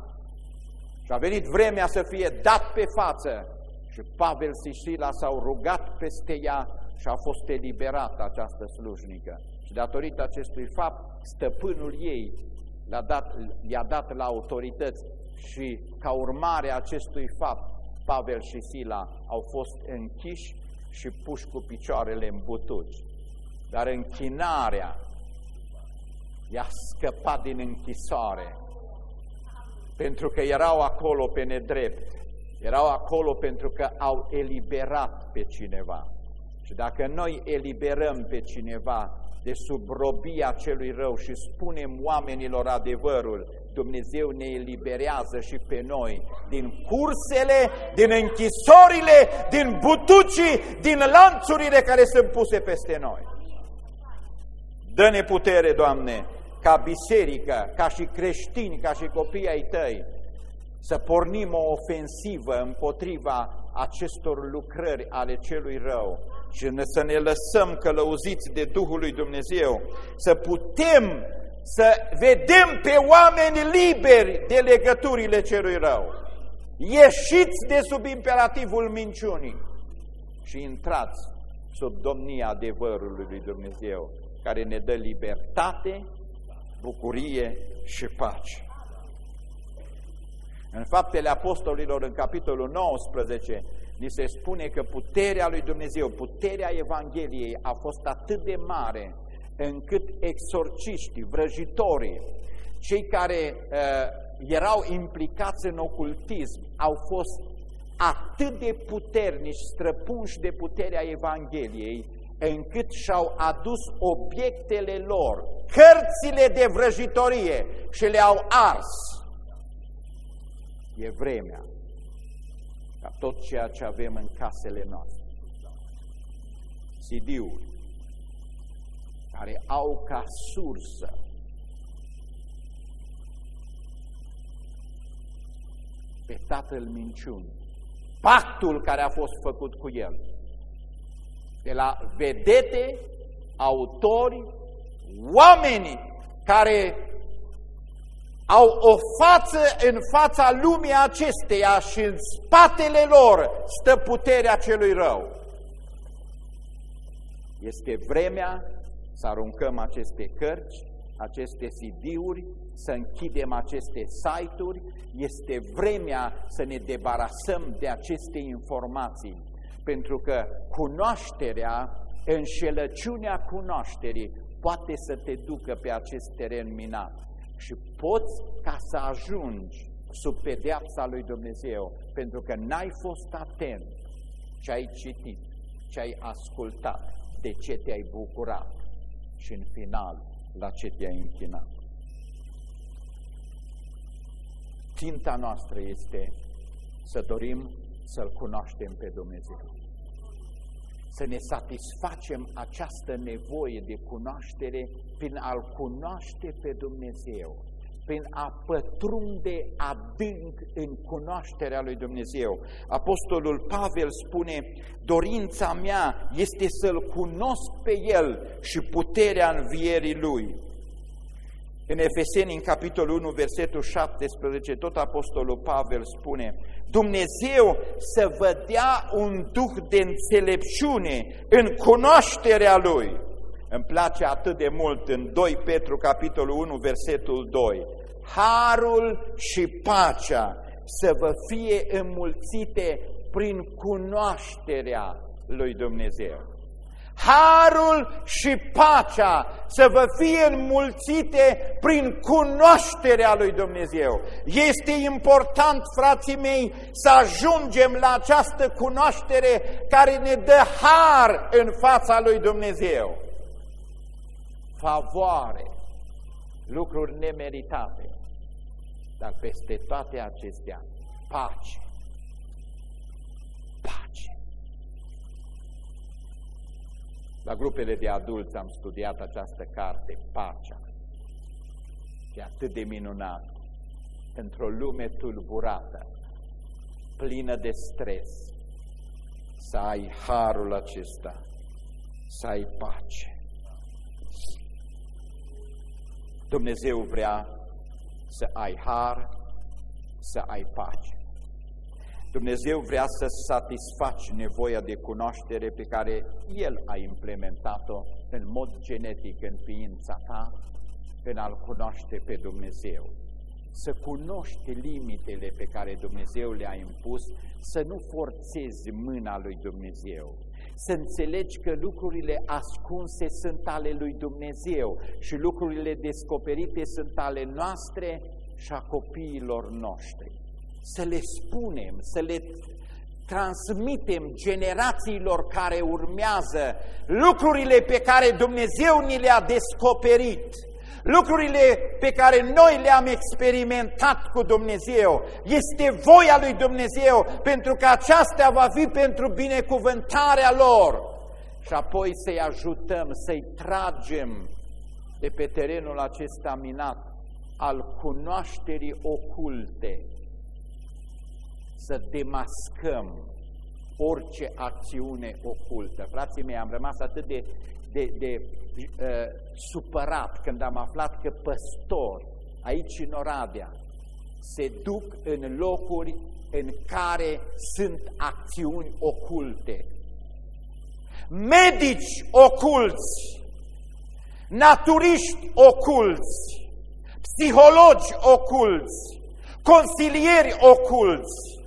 Speaker 1: Și a venit vremea să fie dat pe față și Pavel și Sila s-au rugat peste ea și a fost eliberată această slujnică. Și datorită acestui fapt, stăpânul ei i-a dat, i-a dat la autorități și ca urmare a acestui fapt, Pavel și Sila au fost închiși și puși cu picioarele în butuci. Dar închinarea i-a scăpat din închisoare, pentru că erau acolo pe nedrept, erau acolo pentru că au eliberat pe cineva. Și dacă noi eliberăm pe cineva de sub robia celui rău și spunem oamenilor adevărul, Dumnezeu ne eliberează și pe noi din cursele, din închisorile, din butucii, din lanțurile care sunt puse peste noi. Dă-ne putere, Doamne, ca biserică, ca și creștini, ca și copii ai Tăi, să pornim o ofensivă împotriva acestor lucrări ale celui rău și să ne lăsăm călăuziți de Duhul lui Dumnezeu, să putem să vedem pe oameni liberi de legăturile celui rău. Ieșiți de sub imperativul minciunii și intrați sub domnia adevărului lui Dumnezeu, care ne dă libertate, bucurie și pace. În Faptele Apostolilor, în capitolul 19, ni se spune că puterea lui Dumnezeu, puterea Evangheliei a fost atât de mare încât exorciștii, vrăjitorii, cei care uh, erau implicați în ocultism au fost atât de puternici, străpunși de puterea Evangheliei, încât și-au adus obiectele lor, cărțile de vrăjitorie și le-au ars. E vremea ca tot ceea ce avem în casele noastre, CD-uri, care au ca sursă pe tatăl minciun, pactul care a fost făcut cu el, de la vedete, autori, oamenii care au o față în fața lumii acesteia și în spatele lor stă puterea celui rău. Este vremea să aruncăm aceste cărți, aceste CD-uri, să închidem aceste site-uri, este vremea să ne debarasăm de aceste informații, pentru că cunoașterea, înșelăciunea cunoașterii poate să te ducă pe acest teren minat și poți ca să ajungi sub pedeapsa lui Dumnezeu, pentru că n-ai fost atent ce ai citit, ce ai ascultat, de ce te-ai bucurat și în final la ce te-ai închinat. Ținta noastră este să dorim să-L cunoaștem pe Dumnezeu. Să ne satisfacem această nevoie de cunoaștere prin a-L cunoaște pe Dumnezeu prin a pătrunde adânc în cunoașterea lui Dumnezeu. Apostolul Pavel spune, dorința mea este să-L cunosc pe El și puterea învierii Lui. În Efeseni, în capitolul 1, versetul 17, tot Apostolul Pavel spune, Dumnezeu să vă dea un duh de înțelepciune în cunoașterea Lui. Îmi place atât de mult în 2 Petru, capitolul 1, versetul 2 harul și pacea să vă fie înmulțite prin cunoașterea lui Dumnezeu. Harul și pacea să vă fie înmulțite prin cunoașterea lui Dumnezeu. Este important, frații mei, să ajungem la această cunoaștere care ne dă har în fața lui Dumnezeu. Favoare, lucruri nemeritate, dar peste toate acestea, pace. Pace. La grupele de adulți am studiat această carte, Pacea. E atât de minunat. Într-o lume tulburată, plină de stres, să ai harul acesta, să ai pace. Dumnezeu vrea să ai har, să ai pace. Dumnezeu vrea să satisfaci nevoia de cunoaștere pe care El a implementat-o în mod genetic în ființa ta, în a-L cunoaște pe Dumnezeu. Să cunoști limitele pe care Dumnezeu le-a impus, să nu forțezi mâna lui Dumnezeu, să înțelegi că lucrurile ascunse sunt ale lui Dumnezeu și lucrurile descoperite sunt ale noastre și a copiilor noștri. Să le spunem, să le transmitem generațiilor care urmează lucrurile pe care Dumnezeu ni le-a descoperit, lucrurile pe care noi le-am experimentat cu Dumnezeu. Este voia lui Dumnezeu pentru că aceasta va fi pentru binecuvântarea lor. Și apoi să-i ajutăm, să-i tragem de pe terenul acesta minat al cunoașterii oculte, să demascăm orice acțiune ocultă. Frații mei, am rămas atât de, de, de uh, supărat când am aflat că păstori aici în Oradea se duc în locuri în care sunt acțiuni oculte. Medici oculți, naturiști oculți, psihologi oculți, consilieri oculți.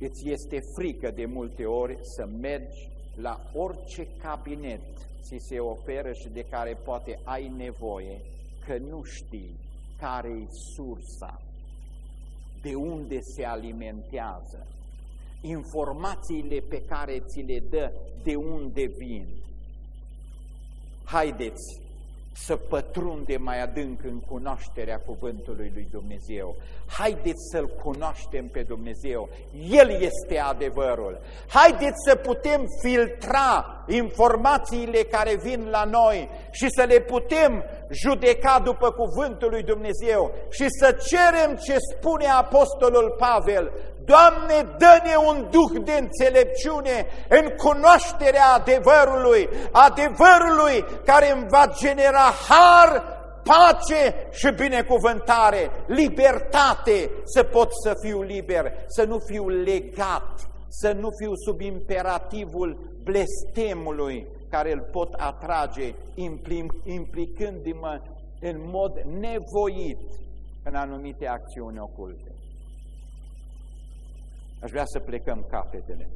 Speaker 1: Îți este frică de multe ori să mergi la orice cabinet ți se oferă și de care poate ai nevoie, că nu știi care e sursa, de unde se alimentează, informațiile pe care ți le dă, de unde vin. Haideți să pătrunde mai adânc în cunoașterea cuvântului lui Dumnezeu. Haideți să-L cunoaștem pe Dumnezeu. El este adevărul. Haideți să putem filtra informațiile care vin la noi și să le putem judeca după cuvântul lui Dumnezeu și să cerem ce spune Apostolul Pavel, Doamne, dă-ne un duh de înțelepciune în cunoașterea adevărului, adevărului care îmi va genera har, pace și binecuvântare, libertate, să pot să fiu liber, să nu fiu legat, să nu fiu sub imperativul blestemului care îl pot atrage implicându-mă în mod nevoit în anumite acțiuni oculte. Aș vrea să plecăm capetele.